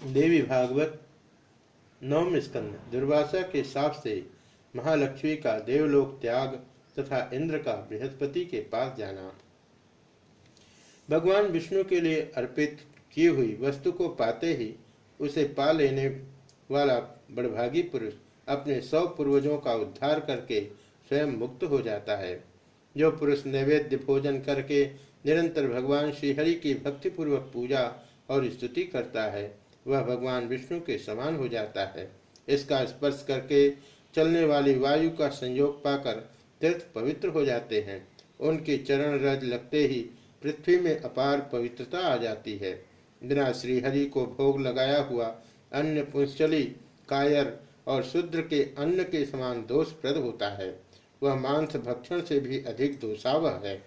देवी भागवत नवम स्कंद, दुर्वासा के साप से महालक्ष्मी का देवलोक त्याग तथा इंद्र का बृहस्पति के पास जाना। भगवान विष्णु के लिए अर्पित की हुई वस्तु को पाते ही उसे पा लेने वाला बड़भागी पुरुष अपने सौ पूर्वजों का उद्धार करके स्वयं मुक्त हो जाता है। जो पुरुष नैवेद्य भोजन करके निरंतर भगवान श्रीहरि की भक्तिपूर्वक पूजा और स्तुति करता है वह भगवान विष्णु के समान हो जाता है। इसका स्पर्श करके चलने वाली वायु का संयोग पाकर तीर्थ पवित्र हो जाते हैं। उनके चरण रज लगते ही पृथ्वी में अपार पवित्रता आ जाती है। बिना श्रीहरि को भोग लगाया हुआ अन्य पुंचली कायर और शूद्र के अन्न के समान दोषप्रद होता है। वह मांस भक्षण से भी अधिक दोषावह है।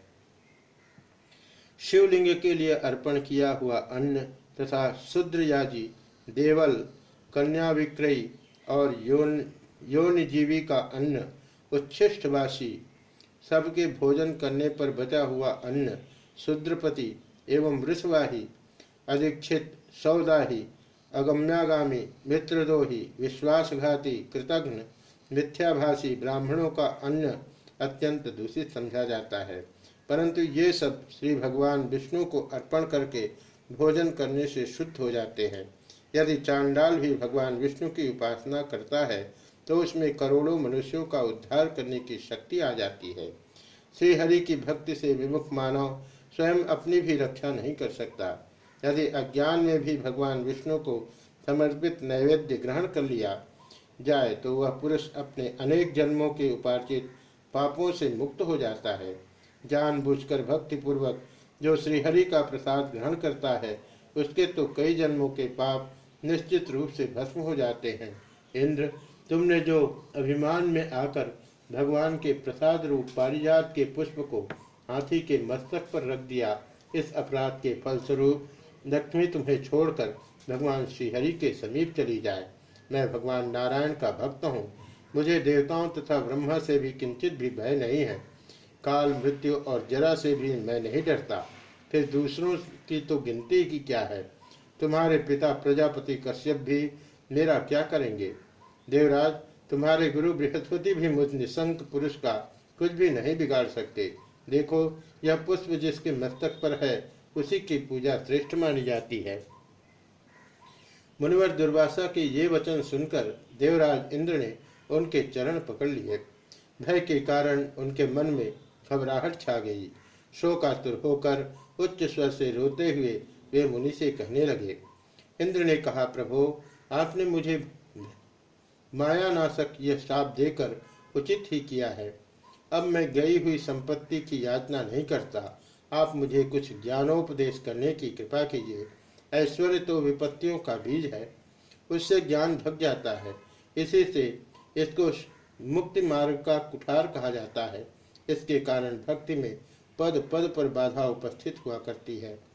शिवलिंग के लिए अर्पण किया हुआ अन्न तथा शूद्र याजी देवल कन्या विक्रयी और योन, योनिजीवी का अन्न, उच्छिष्टवासी, सबके भोजन करने पर बचा हुआ अन्न, शूद्रपति एवं वृषवाही अधिक्षित सौदाही, अगम्यागामी मित्रदोही विश्वासघाती, कृतघ्न मिथ्याभाषी ब्राह्मणों का अन्न अत्यंत दूषित समझा जाता है। परंतु ये सब श्री भगवान विष्णु को अर्पण करके भोजन करने से शुद्ध हो जाते हैं। यदि चांडाल भी भगवान विष्णु की उपासना करता है तो उसमें करोड़ों मनुष्यों का उद्धार करने की शक्ति आ जाती है। श्री हरि की भक्ति से विमुख मानव स्वयं अपनी भी रक्षा नहीं कर सकता। यदि अज्ञान में भी भगवान विष्णु को समर्पित नैवेद्य ग्रहण कर लिया जाए तो वह पुरुष अपने अनेक जन्मों के उपार्जित पापों से मुक्त हो जाता है। जानबूझकर भक्ति पूर्वक जो श्रीहरि का प्रसाद ग्रहण करता है, उसके तो कई जन्मों के पाप निश्चित रूप से भस्म हो जाते हैं। इंद्र, तुमने जो अभिमान में आकर भगवान के प्रसाद रूप पारिजात के पुष्प को हाथी के मस्तक पर रख दिया, इस अपराध के फलस्वरूप लक्ष्मी तुम्हें छोड़कर भगवान श्रीहरि के समीप चली जाए। मैं भगवान नारायण का भक्त हूँ। मुझे देवताओं तथा ब्रह्मा से भी किंचित भी भय नहीं है। काल मृत्यु और जरा से भी मैं नहीं डरता। फिर दूसरों की तो गिनती की क्या है? तुम्हारे पिता प्रजापति कश्यप भी मेरा क्या करेंगे? देवराज, तुम्हारे गुरु बृहस्पति भी मुझ निशंक पुरुष का कुछ भी नहीं बिगाड़ सकते। देखो, यह पुष्प जिसके मस्तक पर है, उसी की पूजा श्रेष्ठ मानी जाती है। मुनिवर दुर्वासा के ये वचन सुनकर देवराज इंद्र ने उनके चरण पकड़ लिए। भय के कारण उनके मन में घबराहट छा गई। शोकातुर होकर उच्च स्वर से रोते हुए वे मुनि से कहने लगे, इंद्र ने कहा, प्रभु, आपने मुझे मायानाशक यह श्राप देकर उचित ही किया है। अब मैं गई हुई संपत्ति की याचना नहीं करता। आप मुझे कुछ ज्ञानोपदेश करने की कृपा कीजिए। ऐश्वर्य तो विपत्तियों का बीज है। उससे ज्ञान भग जाता है। इसी से इसको मुक्ति मार्ग का कुठार कहा जाता है। इसके कारण भक्ति में पद पद पर बाधा उपस्थित हुआ करती है।